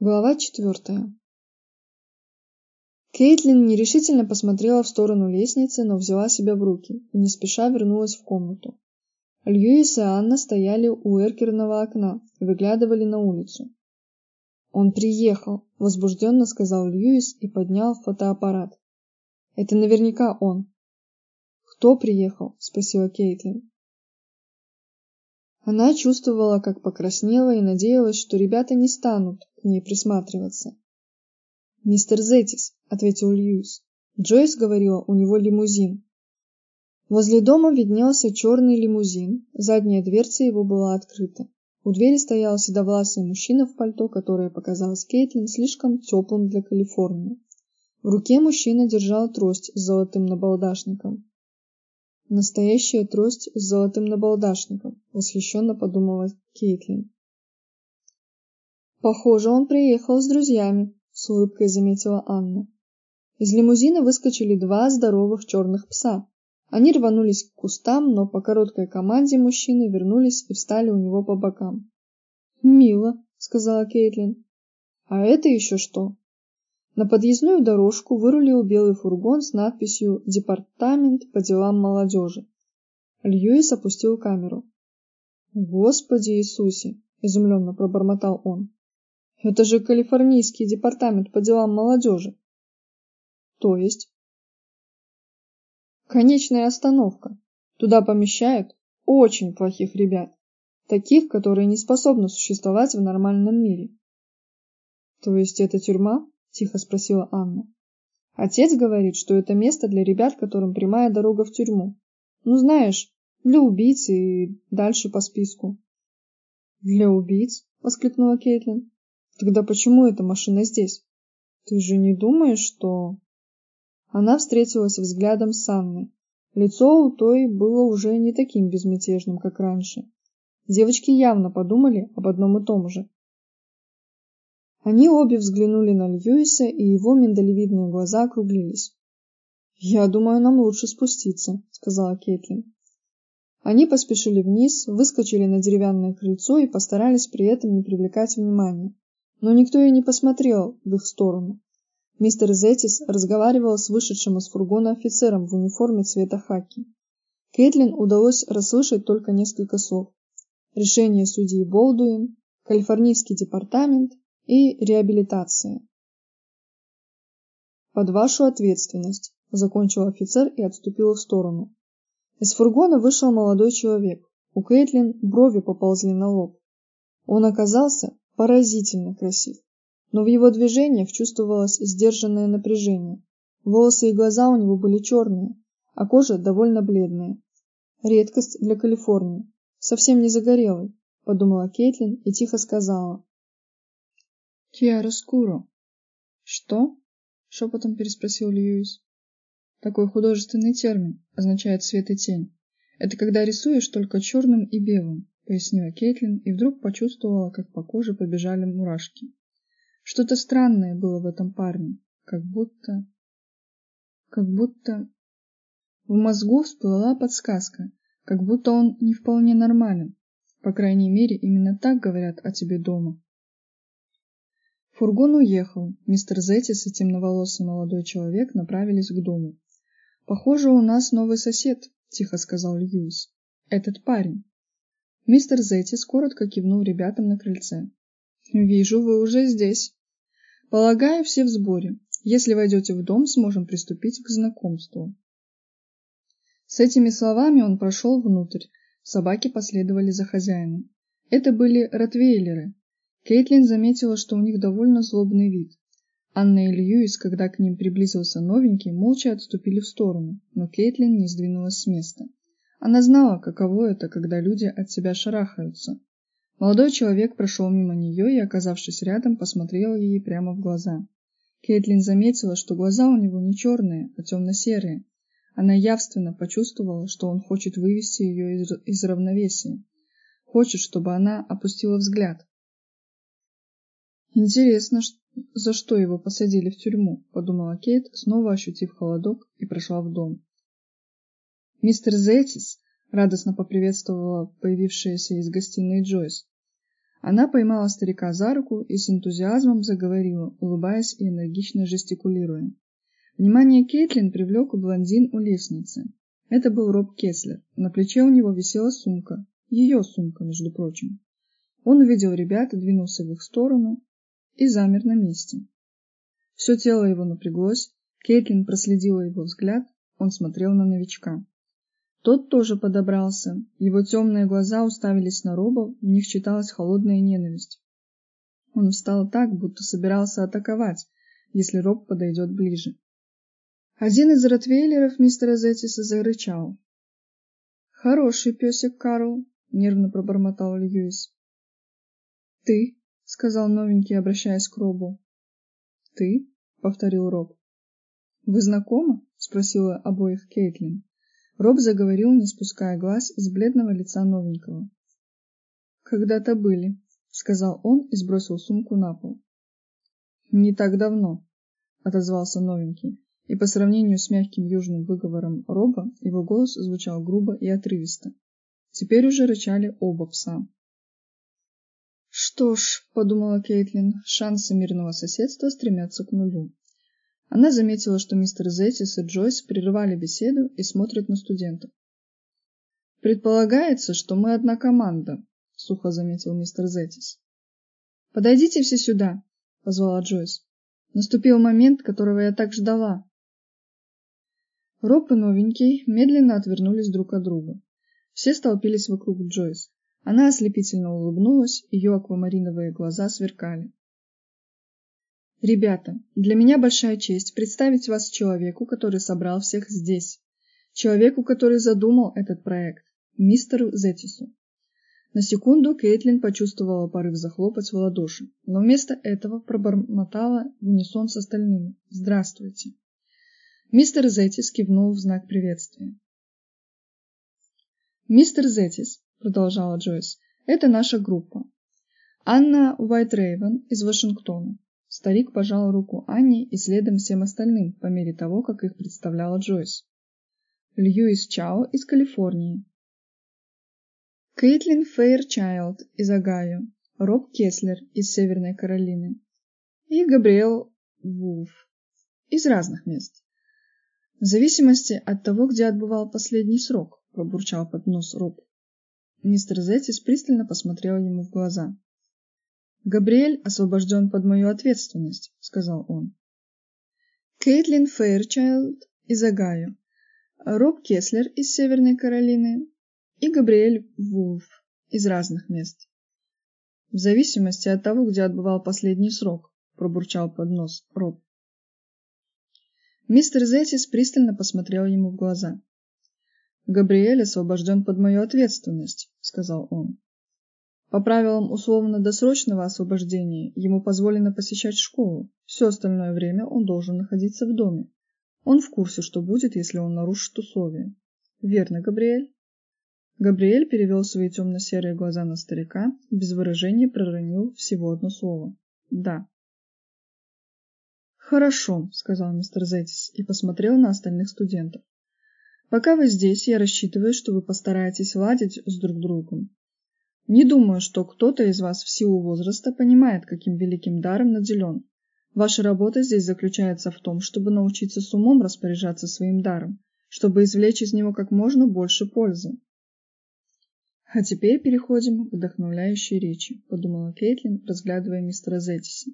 Глава четвертая. Кейтлин нерешительно посмотрела в сторону лестницы, но взяла себя в руки и не спеша вернулась в комнату. Льюис и Анна стояли у эркерного окна и выглядывали на улицу. «Он приехал», — возбужденно сказал Льюис и поднял фотоаппарат. «Это наверняка он». «Кто приехал?» — спросила Кейтлин. Она чувствовала, как покраснела и надеялась, что ребята не станут к ней присматриваться. «Мистер Зетис», — ответил Льюис. Джойс говорила, у него лимузин. Возле дома виднелся черный лимузин, задняя дверца его была открыта. У двери стоял седовласый мужчина в пальто, которое показалось Кейтлин слишком теплым для Калифорнии. В руке мужчина держал трость с золотым набалдашником. Настоящая трость с золотым набалдашником, восхищенно подумала Кейтлин. Похоже, он приехал с друзьями, с улыбкой заметила Анна. Из лимузина выскочили два здоровых черных пса. Они рванулись к кустам, но по короткой команде мужчины вернулись и встали у него по бокам. "Мило", сказала Кейтлин. "А это еще что?" На подъездную дорожку вырулил белый фургон с надписью «Департамент по делам молодежи». Льюис опустил камеру. «Господи Иисусе!» – изумленно пробормотал он. «Это же Калифорнийский департамент по делам молодежи!» «То есть?» «Конечная остановка. Туда помещают очень плохих ребят. Таких, которые не способны существовать в нормальном мире». «То есть это тюрьма?» Тихо спросила Анна. Отец говорит, что это место для ребят, которым прямая дорога в тюрьму. Ну, знаешь, для убийц и дальше по списку. Для убийц? воскликнула Кейтлин. Тогда почему эта машина здесь? Ты же не думаешь, что Она встретилась взглядом с Анной. Лицо у той было уже не таким безмятежным, как раньше. Девочки явно подумали об одном и том же. Они обе взглянули на Льюиса, и его миндалевидные глаза округлились. «Я думаю, нам лучше спуститься», — сказала Кейтлин. Они поспешили вниз, выскочили на деревянное крыльцо и постарались при этом не привлекать внимания. Но никто и не посмотрел в их сторону. Мистер Зетис разговаривал с вышедшим из фургона офицером в униформе цвета хаки. Кейтлин удалось расслышать только несколько слов. Решение судьи Болдуин, Калифорнийский департамент и реабилитации. Под вашу ответственность, закончил офицер и отступил в сторону. Из фургона вышел молодой человек. У Кейтлин брови поползли на лоб. Он оказался поразительно красив, но в его движениях чувствовалось сдержанное напряжение. Волосы и глаза у него были черные, а кожа довольно бледная. Редкость для Калифорнии. Совсем не загорелый, подумала Кейтлин и тихо сказала: Киароскуро. Что? шепотом переспросил Льюис. Такой художественный термин означает свет и тень. Это когда рисуешь только черным и белым, пояснила Кейтлин и вдруг почувствовала, как по коже побежали мурашки. Что-то странное было в этом парне, как будто как будто в мозгу всплыла подсказка, как будто он не вполне нормален. По крайней мере, именно так говорят о тебе дома. Фургон уехал. Мистер Зетис и темноволосый молодой человек направились к дому. Похоже, у нас новый сосед, тихо сказал Льюис. Этот парень. Мистер Зетис коротко кивнул ребятам на крыльце. Вижу, вы уже здесь. Полагаю, все в сборе. Если войдете в дом, сможем приступить к знакомству. С этими словами он прошел внутрь. Собаки последовали за хозяином. Это были ротвейлеры, Кейтлин заметила, что у них довольно злобный вид. Анна и Льюис, когда к ним приблизился новенький, молча отступили в сторону, но Кейтлин не сдвинулась с места. Она знала, каково это, когда люди от себя шарахаются. Молодой человек прошел мимо нее и, оказавшись рядом, посмотрел ей прямо в глаза. Кейтлин заметила, что глаза у него не черные, а темно-серые. Она явственно почувствовала, что он хочет вывести ее из, из равновесия. Хочет, чтобы она опустила взгляд, Интересно, за что его посадили в тюрьму, подумала Кейт, снова ощутив холодок и прошла в дом. Мистер Зетис радостно поприветствовала появившаяся из гостиной Джойс. Она поймала старика за руку и с энтузиазмом заговорила, улыбаясь и энергично жестикулируя. Внимание Кейтлин привлек блондин у лестницы. Это был Роб Кеслер. На плече у него висела сумка. Ее сумка, между прочим. Он увидел ребят и двинулся в их сторону и замер на месте. Все тело его напряглось, Кейтлин проследила его взгляд, он смотрел на новичка. Тот тоже подобрался, его темные глаза уставились на Роба, в них читалась холодная ненависть. Он встал так, будто собирался атаковать, если Роб подойдет ближе. Один из ротвейлеров мистера Зеттиса зарычал. «Хороший песик, Карл», — нервно пробормотал Льюис. «Ты?» — сказал новенький, обращаясь к Робу. «Ты?» — повторил Роб. «Вы знакомы?» — спросила обоих Кейтлин. Роб заговорил, не спуская глаз с бледного лица новенького. «Когда-то были», — сказал он и сбросил сумку на пол. «Не так давно», — отозвался новенький, и по сравнению с мягким южным выговором Роба его голос звучал грубо и отрывисто. Теперь уже рычали оба пса. Что ж, подумала Кейтлин, шансы мирного соседства стремятся к нулю. Она заметила, что мистер Зетис и Джойс прерывали беседу и смотрят на студентов. Предполагается, что мы одна команда, сухо заметил мистер Зетис. Подойдите все сюда, позвала Джойс. Наступил момент, которого я так ждала. Роб и новенький медленно отвернулись друг от друга. Все столпились вокруг Джойс. Она ослепительно улыбнулась, ее аквамариновые глаза сверкали. Ребята, для меня большая честь представить вас человеку, который собрал всех здесь. Человеку, который задумал этот проект, мистеру Зетису. На секунду Кейтлин почувствовала порыв захлопать в ладоши, но вместо этого пробормотала в унисон с остальными: "Здравствуйте". Мистер Зетис кивнул в знак приветствия. Мистер Зетис, продолжала Джойс. Это наша группа. Анна Уайтрейвен из Вашингтона. Старик пожал руку Анне и следом всем остальным, по мере того, как их представляла Джойс. Льюис Чао из Калифорнии. Кейтлин Фейрчайлд из Огайо. Роб Кеслер из Северной Каролины. И Габриэл Вулф из разных мест. В зависимости от того, где отбывал последний срок, пробурчал под нос Роб. Мистер Зетис пристально посмотрел ему в глаза. Габриэль освобожден под мою ответственность, сказал он. Кейтлин Фейрчайлд из Огайо, Роб Кеслер из Северной Каролины и Габриэль Вулф из разных мест. В зависимости от того, где отбывал последний срок, пробурчал под нос Роб. Мистер Зетис пристально посмотрел ему в глаза. Габриэль освобожден под мою ответственность, сказал он. По правилам условно-досрочного освобождения ему позволено посещать школу. Все остальное время он должен находиться в доме. Он в курсе, что будет, если он нарушит условия. Верно, Габриэль? Габриэль перевел свои темно-серые глаза на старика без выражения проронил всего одно слово. Да. Хорошо, сказал мистер Зетис и посмотрел на остальных студентов. Пока вы здесь, я рассчитываю, что вы постараетесь ладить с друг другом. Не думаю, что кто-то из вас в силу возраста понимает, каким великим даром наделен. Ваша работа здесь заключается в том, чтобы научиться с умом распоряжаться своим даром, чтобы извлечь из него как можно больше пользы. А теперь переходим к вдохновляющей речи, подумала Кейтлин, разглядывая мистера Зеттиса.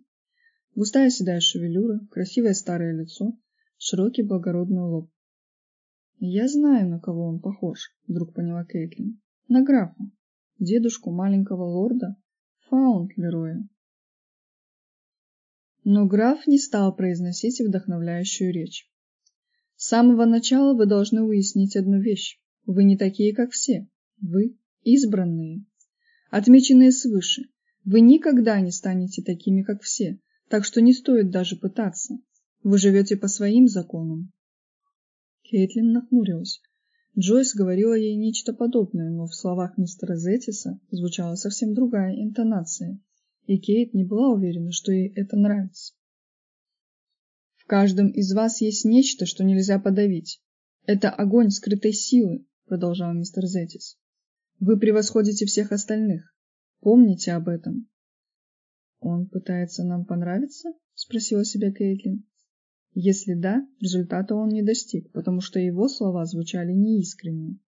Густая седая шевелюра, красивое старое лицо, широкий благородный лоб. Я знаю, на кого он похож, вдруг поняла Кейтлин. На графа, дедушку маленького лорда Фаунтлероя. Но граф не стал произносить вдохновляющую речь. С самого начала вы должны уяснить одну вещь. Вы не такие, как все. Вы избранные, отмеченные свыше. Вы никогда не станете такими, как все, так что не стоит даже пытаться. Вы живете по своим законам, Кейтлин нахмурилась. Джойс говорила ей нечто подобное, но в словах мистера Зеттиса звучала совсем другая интонация, и Кейт не была уверена, что ей это нравится. В каждом из вас есть нечто, что нельзя подавить. Это огонь скрытой силы, продолжал мистер Зеттис. Вы превосходите всех остальных. Помните об этом. Он пытается нам понравиться? спросила себя Кейтлин. Если да, результата он не достиг, потому что его слова звучали неискренне.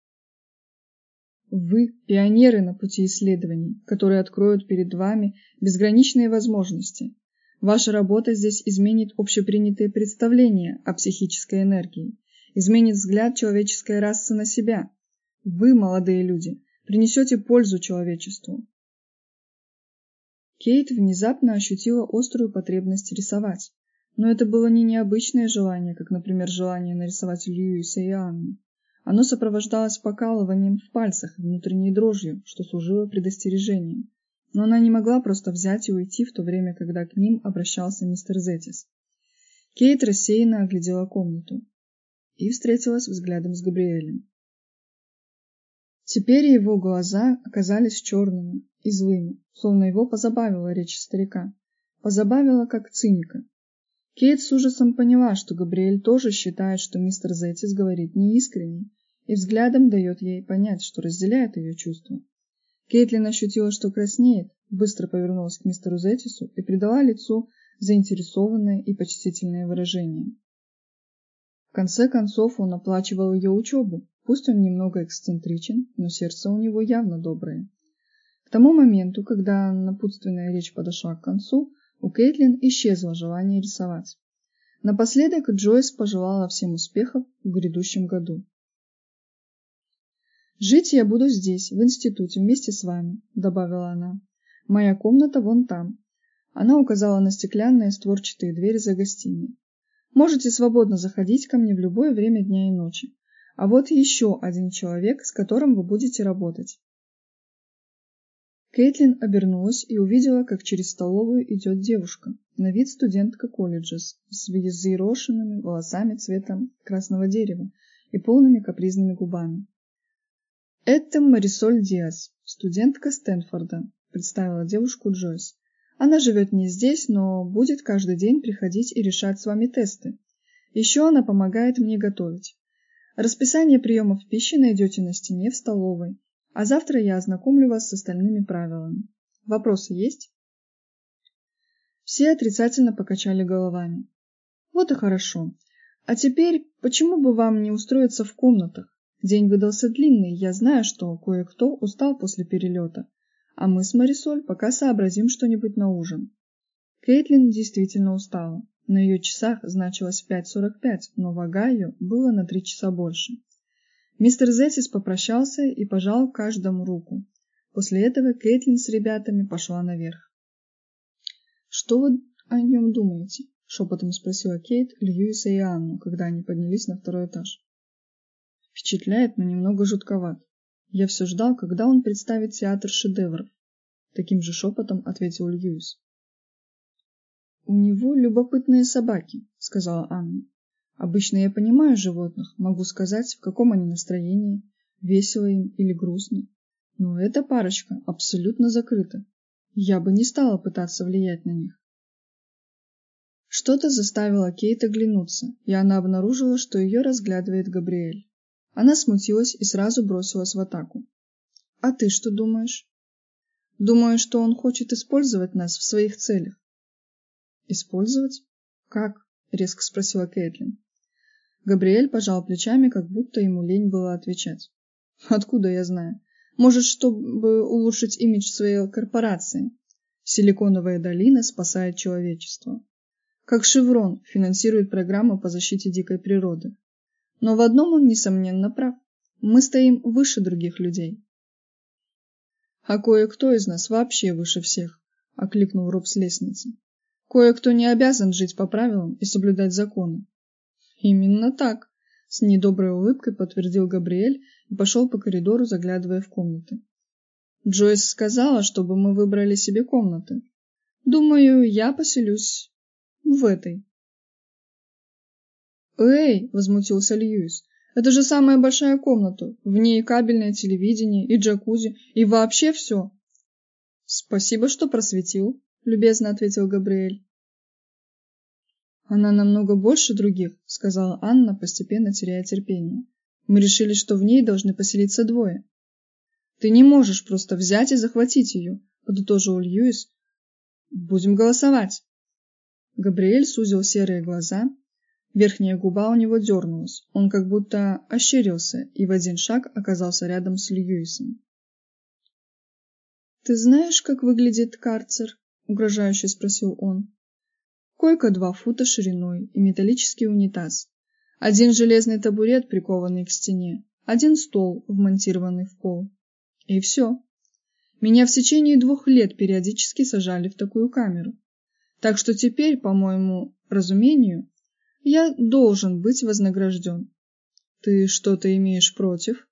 Вы пионеры на пути исследований, которые откроют перед вами безграничные возможности. Ваша работа здесь изменит общепринятые представления о психической энергии, изменит взгляд человеческой расы на себя. Вы, молодые люди, принесете пользу человечеству. Кейт внезапно ощутила острую потребность рисовать. Но это было не необычное желание, как, например, желание нарисовать Льюиса и Анну. Оно сопровождалось покалыванием в пальцах и внутренней дрожью, что служило предостережением. Но она не могла просто взять и уйти в то время, когда к ним обращался мистер Зетис. Кейт рассеянно оглядела комнату и встретилась взглядом с Габриэлем. Теперь его глаза оказались черными и злыми, словно его позабавила речь старика. Позабавила как циника. Кейт с ужасом поняла, что Габриэль тоже считает, что мистер Зетис говорит неискренне, и взглядом дает ей понять, что разделяет ее чувства. Кейтлин ощутила, что краснеет, быстро повернулась к мистеру Зетису и придала лицу заинтересованное и почтительное выражение. В конце концов он оплачивал ее учебу, пусть он немного эксцентричен, но сердце у него явно доброе. К тому моменту, когда напутственная речь подошла к концу, у Кейтлин исчезло желание рисовать. Напоследок Джойс пожелала всем успехов в грядущем году. «Жить я буду здесь, в институте, вместе с вами», — добавила она. «Моя комната вон там». Она указала на стеклянные створчатые двери за гостиной. «Можете свободно заходить ко мне в любое время дня и ночи. А вот еще один человек, с которым вы будете работать. Кейтлин обернулась и увидела, как через столовую идет девушка, на вид студентка колледжа с взъерошенными волосами цвета красного дерева и полными капризными губами. «Это Марисоль Диас, студентка Стэнфорда», — представила девушку Джойс. «Она живет не здесь, но будет каждый день приходить и решать с вами тесты. Еще она помогает мне готовить. Расписание приемов пищи найдете на стене в столовой, а завтра я ознакомлю вас с остальными правилами. Вопросы есть? Все отрицательно покачали головами. Вот и хорошо. А теперь, почему бы вам не устроиться в комнатах? День выдался длинный, я знаю, что кое-кто устал после перелета, а мы с Марисоль пока сообразим что-нибудь на ужин. Кейтлин действительно устала. На ее часах значилось 5.45, но вага ее было на три часа больше. Мистер Зетис попрощался и пожал каждому руку. После этого Кейтлин с ребятами пошла наверх. «Что вы о нем думаете?» — шепотом спросила Кейт Льюиса и Анну, когда они поднялись на второй этаж. «Впечатляет, но немного жутковат. Я все ждал, когда он представит театр шедевров». Таким же шепотом ответил Льюис. «У него любопытные собаки», — сказала Анна. Обычно я понимаю животных, могу сказать, в каком они настроении, весело им или грустно. Но эта парочка абсолютно закрыта. Я бы не стала пытаться влиять на них. Что-то заставило Кейт оглянуться, и она обнаружила, что ее разглядывает Габриэль. Она смутилась и сразу бросилась в атаку. «А ты что думаешь?» «Думаю, что он хочет использовать нас в своих целях». «Использовать? Как?» — резко спросила Кейтлин. Габриэль пожал плечами, как будто ему лень было отвечать. Откуда я знаю? Может, чтобы улучшить имидж своей корпорации. Силиконовая долина спасает человечество. Как Шеврон финансирует программы по защите дикой природы. Но в одном он, несомненно, прав. Мы стоим выше других людей. А кое-кто из нас вообще выше всех, окликнул Роб с лестницы. Кое-кто не обязан жить по правилам и соблюдать законы. Именно так, с недоброй улыбкой подтвердил Габриэль и пошел по коридору, заглядывая в комнаты. Джойс сказала, чтобы мы выбрали себе комнаты. Думаю, я поселюсь в этой. Эй, возмутился Льюис. Это же самая большая комната. В ней кабельное телевидение и джакузи, и вообще все. Спасибо, что просветил, любезно ответил Габриэль. Она намного больше других, сказала Анна, постепенно теряя терпение. Мы решили, что в ней должны поселиться двое. Ты не можешь просто взять и захватить ее. подытожил Льюис. Будем голосовать. Габриэль сузил серые глаза. Верхняя губа у него дернулась. Он как будто ощерился и в один шаг оказался рядом с Льюисом. «Ты знаешь, как выглядит карцер?» — угрожающе спросил он. Койка два фута шириной и металлический унитаз. Один железный табурет, прикованный к стене. Один стол, вмонтированный в пол. И все. Меня в течение двух лет периодически сажали в такую камеру. Так что теперь, по моему разумению, я должен быть вознагражден. Ты что-то имеешь против?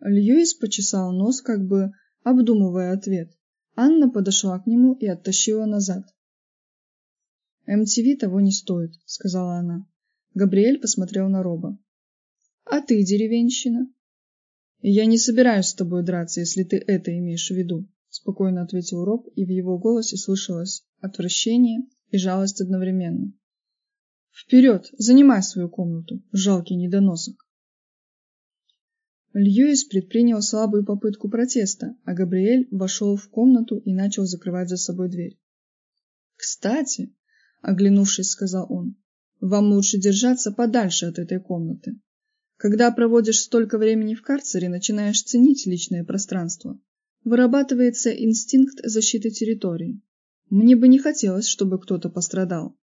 Льюис почесал нос, как бы обдумывая ответ. Анна подошла к нему и оттащила назад. «МТВ того не стоит», — сказала она. Габриэль посмотрел на Роба. «А ты, деревенщина?» «Я не собираюсь с тобой драться, если ты это имеешь в виду», — спокойно ответил Роб, и в его голосе слышалось отвращение и жалость одновременно. «Вперед! Занимай свою комнату, жалкий недоносок!» Льюис предпринял слабую попытку протеста, а Габриэль вошел в комнату и начал закрывать за собой дверь. «Кстати», — оглянувшись, сказал он, — «вам лучше держаться подальше от этой комнаты. Когда проводишь столько времени в карцере, начинаешь ценить личное пространство. Вырабатывается инстинкт защиты территории. Мне бы не хотелось, чтобы кто-то пострадал».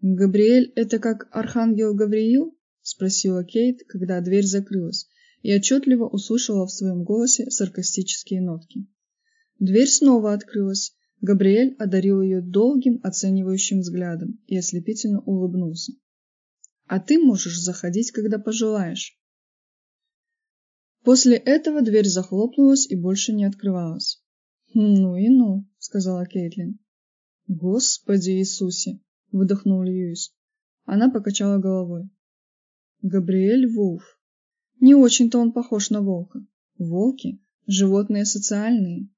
«Габриэль — это как архангел Гавриил?» спросила Кейт, когда дверь закрылась, и отчетливо услышала в своем голосе саркастические нотки. Дверь снова открылась. Габриэль одарил ее долгим оценивающим взглядом и ослепительно улыбнулся. А ты можешь заходить, когда пожелаешь. После этого дверь захлопнулась и больше не открывалась. Ну и ну, сказала Кейтлин. Господи Иисусе, выдохнул Льюис. Она покачала головой. Габриэль Вулф. Не очень-то он похож на волка. Волки – животные социальные,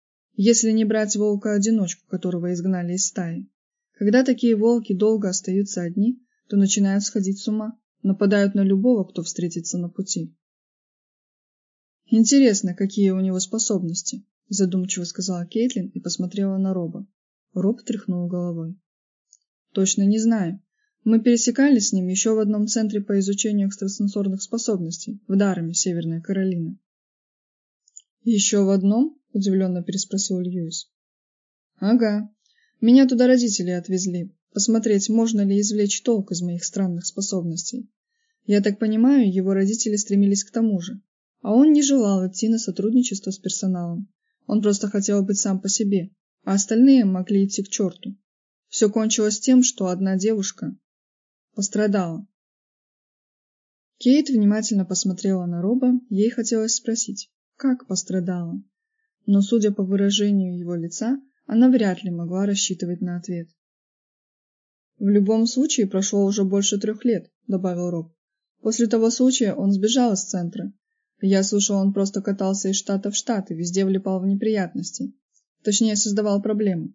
если не брать волка-одиночку, которого изгнали из стаи. Когда такие волки долго остаются одни, то начинают сходить с ума, нападают на любого, кто встретится на пути. Интересно, какие у него способности, задумчиво сказала Кейтлин и посмотрела на Роба. Роб тряхнул головой. Точно не знаю. Мы пересекались с ним еще в одном центре по изучению экстрасенсорных способностей в Дараме, Северная Каролина. «Еще в одном?» – удивленно переспросил Льюис. «Ага. Меня туда родители отвезли, посмотреть, можно ли извлечь толк из моих странных способностей. Я так понимаю, его родители стремились к тому же. А он не желал идти на сотрудничество с персоналом. Он просто хотел быть сам по себе, а остальные могли идти к черту. Все кончилось тем, что одна девушка, Пострадала. Кейт внимательно посмотрела на Роба, ей хотелось спросить, как пострадала. Но, судя по выражению его лица, она вряд ли могла рассчитывать на ответ. «В любом случае прошло уже больше трех лет», — добавил Роб. «После того случая он сбежал из центра. Я слышал, он просто катался из штата в штат и везде влипал в неприятности. Точнее, создавал проблемы».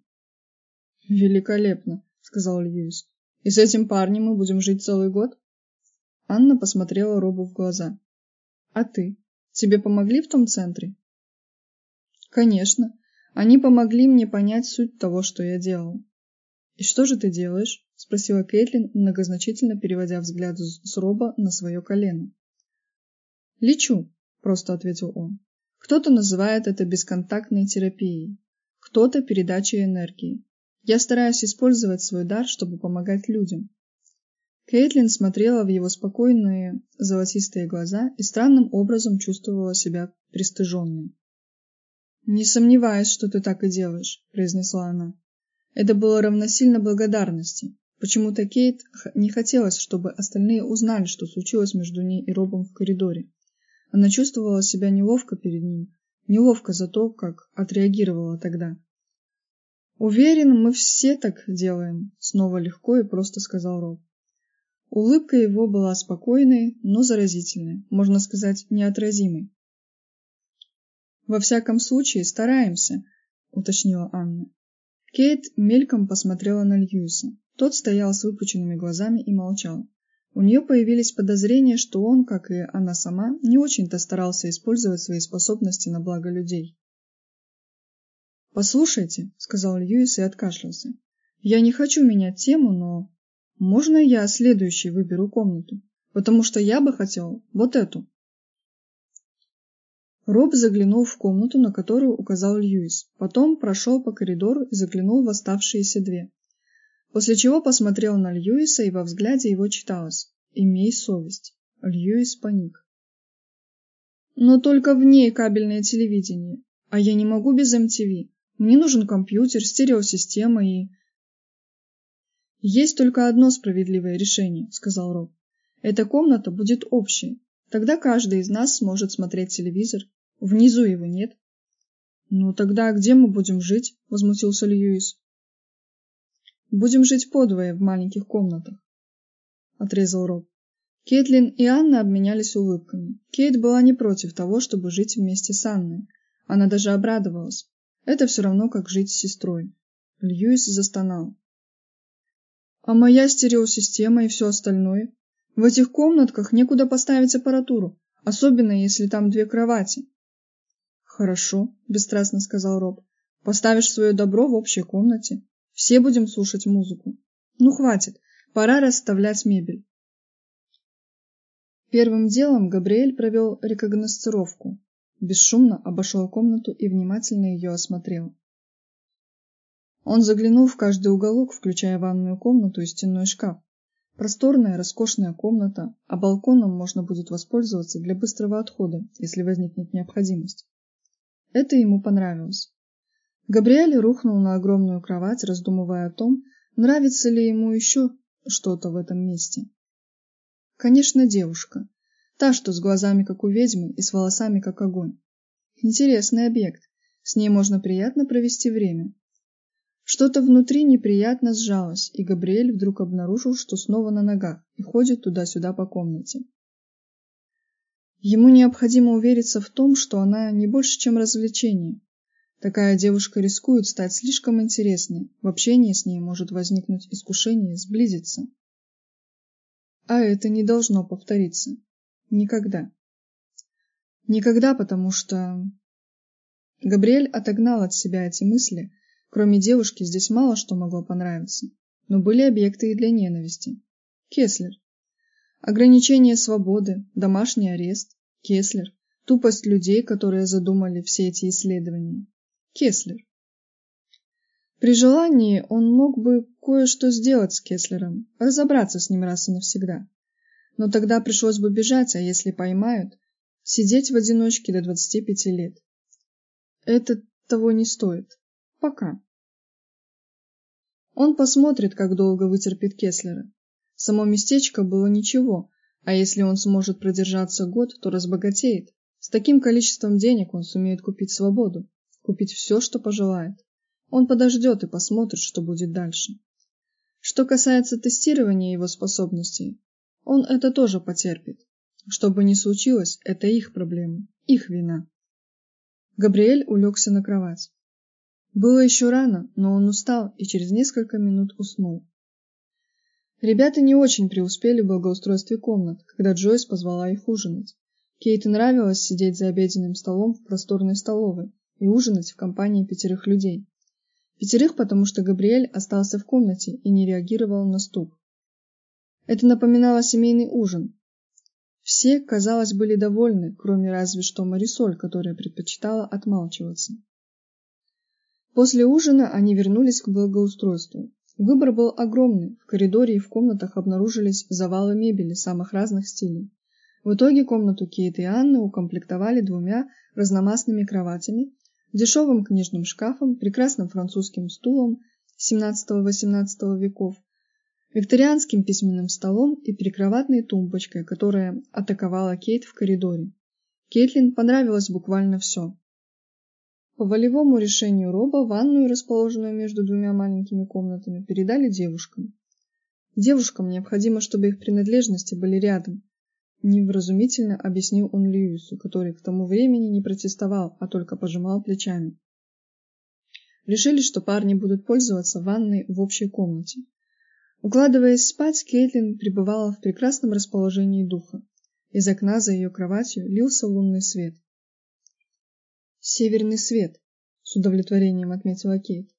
«Великолепно», — сказал Льюис. И с этим парнем мы будем жить целый год? Анна посмотрела Робу в глаза. А ты? Тебе помогли в том центре? Конечно. Они помогли мне понять суть того, что я делал. И что же ты делаешь? спросила Кейтлин, многозначительно переводя взгляд с Роба на свое колено. Лечу, просто ответил он. Кто-то называет это бесконтактной терапией, кто-то передачей энергии. Я стараюсь использовать свой дар, чтобы помогать людям. Кейтлин смотрела в его спокойные золотистые глаза и странным образом чувствовала себя пристыженной. «Не сомневаюсь, что ты так и делаешь», — произнесла она. Это было равносильно благодарности. Почему-то Кейт не хотелось, чтобы остальные узнали, что случилось между ней и Робом в коридоре. Она чувствовала себя неловко перед ним, неловко за то, как отреагировала тогда. Уверен, мы все так делаем, снова легко и просто сказал Роб. Улыбка его была спокойной, но заразительной, можно сказать, неотразимой. Во всяком случае, стараемся, уточнила Анна. Кейт мельком посмотрела на Льюиса. Тот стоял с выпученными глазами и молчал. У нее появились подозрения, что он, как и она сама, не очень-то старался использовать свои способности на благо людей. Послушайте, сказал Льюис и откашлялся. Я не хочу менять тему, но можно я следующий выберу комнату, потому что я бы хотел вот эту. Роб заглянул в комнату, на которую указал Льюис, потом прошел по коридору и заглянул в оставшиеся две. После чего посмотрел на Льюиса, и во взгляде его читалось: "Имей совесть". Льюис паник. Но только в ней кабельное телевидение, а я не могу без MTV. Мне нужен компьютер, стереосистема и Есть только одно справедливое решение, сказал Роб. Эта комната будет общей. Тогда каждый из нас сможет смотреть телевизор. Внизу его нет. Ну тогда где мы будем жить? возмутился Льюис. Будем жить подвое в маленьких комнатах, отрезал Роб. Кейтлин и Анна обменялись улыбками. Кейт была не против того, чтобы жить вместе с Анной. Она даже обрадовалась. Это все равно, как жить с сестрой. Льюис застонал. А моя стереосистема и все остальное? В этих комнатках некуда поставить аппаратуру, особенно если там две кровати. Хорошо, бесстрастно сказал Роб. Поставишь свое добро в общей комнате. Все будем слушать музыку. Ну хватит, пора расставлять мебель. Первым делом Габриэль провел рекогносцировку. Бесшумно обошел комнату и внимательно ее осмотрел. Он заглянул в каждый уголок, включая ванную комнату и стенной шкаф. Просторная, роскошная комната, а балконом можно будет воспользоваться для быстрого отхода, если возникнет необходимость. Это ему понравилось. Габриэль рухнул на огромную кровать, раздумывая о том, нравится ли ему еще что-то в этом месте. Конечно, девушка. Та, что с глазами как у ведьмы и с волосами как огонь. Интересный объект. С ней можно приятно провести время. Что-то внутри неприятно сжалось, и Габриэль вдруг обнаружил, что снова на ногах и ходит туда-сюда по комнате. Ему необходимо увериться в том, что она не больше, чем развлечение. Такая девушка рискует стать слишком интересной. В общении с ней может возникнуть искушение сблизиться. А это не должно повториться. Никогда. Никогда, потому что... Габриэль отогнал от себя эти мысли. Кроме девушки здесь мало что могло понравиться. Но были объекты и для ненависти. Кеслер. Ограничение свободы, домашний арест. Кеслер. Тупость людей, которые задумали все эти исследования. Кеслер. При желании он мог бы кое-что сделать с Кеслером, разобраться с ним раз и навсегда. Но тогда пришлось бы бежать, а если поймают, сидеть в одиночке до 25 лет. Это того не стоит. Пока. Он посмотрит, как долго вытерпит Кеслера. Само местечко было ничего, а если он сможет продержаться год, то разбогатеет. С таким количеством денег он сумеет купить свободу, купить все, что пожелает. Он подождет и посмотрит, что будет дальше. Что касается тестирования его способностей, он это тоже потерпит. Что бы ни случилось, это их проблема, их вина. Габриэль улегся на кровать. Было еще рано, но он устал и через несколько минут уснул. Ребята не очень преуспели в благоустройстве комнат, когда Джойс позвала их ужинать. Кейт нравилось сидеть за обеденным столом в просторной столовой и ужинать в компании пятерых людей. Пятерых, потому что Габриэль остался в комнате и не реагировал на стук. Это напоминало семейный ужин. Все, казалось, были довольны, кроме разве что Марисоль, которая предпочитала отмалчиваться. После ужина они вернулись к благоустройству. Выбор был огромный. В коридоре и в комнатах обнаружились завалы мебели самых разных стилей. В итоге комнату Кейт и Анны укомплектовали двумя разномастными кроватями, дешевым книжным шкафом, прекрасным французским стулом XVII-XVIII веков, викторианским письменным столом и прикроватной тумбочкой, которая атаковала Кейт в коридоре. Кейтлин понравилось буквально все. По волевому решению Роба ванную, расположенную между двумя маленькими комнатами, передали девушкам. Девушкам необходимо, чтобы их принадлежности были рядом, невразумительно объяснил он Льюису, который к тому времени не протестовал, а только пожимал плечами. Решили, что парни будут пользоваться ванной в общей комнате. Укладываясь спать, Кейтлин пребывала в прекрасном расположении духа. Из окна за ее кроватью лился лунный свет. Северный свет, с удовлетворением отметила Кейт.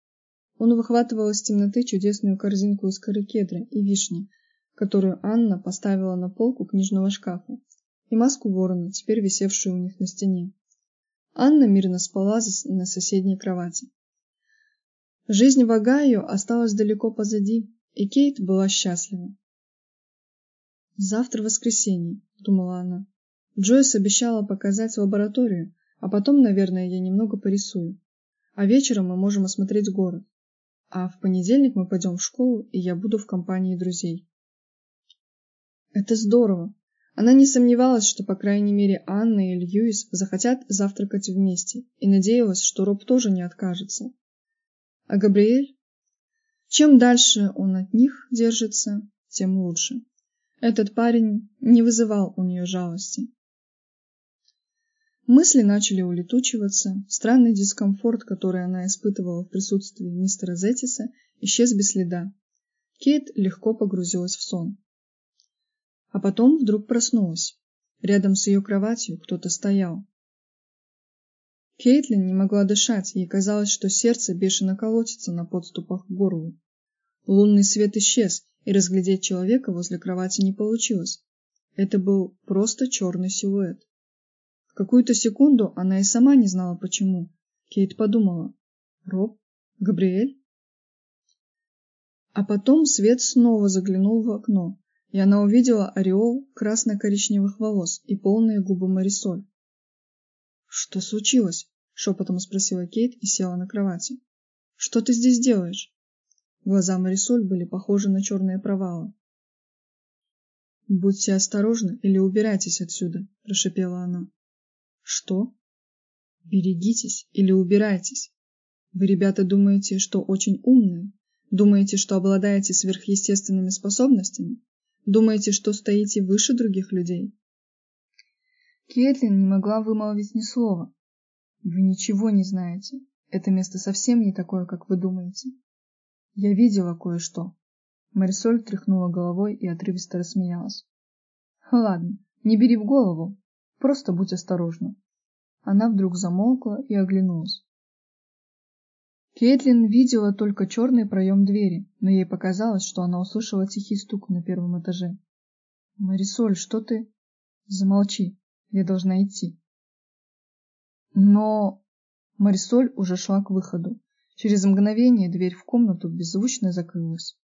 Он выхватывал из темноты чудесную корзинку из коры кедра и вишни, которую Анна поставила на полку книжного шкафа, и маску ворона, теперь висевшую у них на стене. Анна мирно спала на соседней кровати. Жизнь в Огайо осталась далеко позади, и Кейт была счастлива. Завтра воскресенье, думала она. Джойс обещала показать лабораторию, а потом, наверное, я немного порисую. А вечером мы можем осмотреть город. А в понедельник мы пойдем в школу, и я буду в компании друзей. Это здорово. Она не сомневалась, что, по крайней мере, Анна и Льюис захотят завтракать вместе, и надеялась, что Роб тоже не откажется. А Габриэль? Чем дальше он от них держится, тем лучше. Этот парень не вызывал у нее жалости. Мысли начали улетучиваться, странный дискомфорт, который она испытывала в присутствии мистера Зеттиса, исчез без следа. Кейт легко погрузилась в сон. А потом вдруг проснулась. Рядом с ее кроватью кто-то стоял. Кейтлин не могла дышать, ей казалось, что сердце бешено колотится на подступах к горлу. Лунный свет исчес, и разглядеть человека возле кровати не получилось. Это был просто черный силуэт. Какую-то секунду она и сама не знала почему. Кейт подумала: "Роб, Габриэль?" А потом свет снова заглянул в окно, и она увидела ореол красно-коричневых волос и полные губы Марисоль. "Что случилось?" шепотом спросила Кейт и села на кровати. "Что ты здесь делаешь?" Глаза Марисоль были похожи на черные провалы. Будьте осторожны или убирайтесь отсюда, прошипела она. Что? Берегитесь или убирайтесь. Вы, ребята, думаете, что очень умные? Думаете, что обладаете сверхъестественными способностями? Думаете, что стоите выше других людей? Кетлин не могла вымолвить ни слова. Вы ничего не знаете. Это место совсем не такое, как вы думаете. Я видела кое-что. Марисоль тряхнула головой и отрывисто рассмеялась. Ладно, не бери в голову. Просто будь осторожна. Она вдруг замолкла и оглянулась. Кейтлин видела только черный проем двери, но ей показалось, что она услышала тихий стук на первом этаже. Марисоль, что ты? Замолчи. Я должна идти. Но Марисоль уже шла к выходу. Через мгновение дверь в комнату беззвучно закрылась.